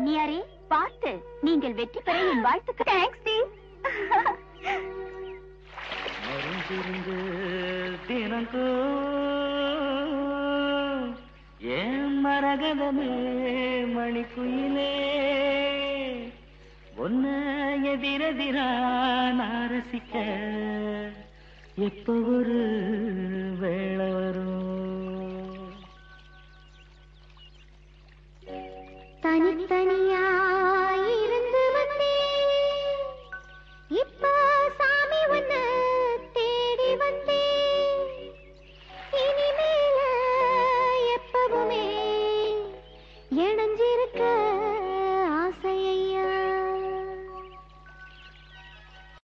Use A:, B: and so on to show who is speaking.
A: அன்னியாரே பார்த்து. நீங்கள் வெற்றி பெற என் வாழ்த்துக்கு தேங்க்ஸ் டி
B: மருந்திருந்து தினங்கோ ஏன் மரகதமே மணிக்குயிலே. ஒன்ன எதிரெதிரா நாரசிக்க எப்போ ஒரு
C: தனித்தனியாயிருந்து வந்தேன் இப்ப சாமி ஒன்ன தேடி வந்தேன் இனிமேல எப்பவுமே இணைஞ்சி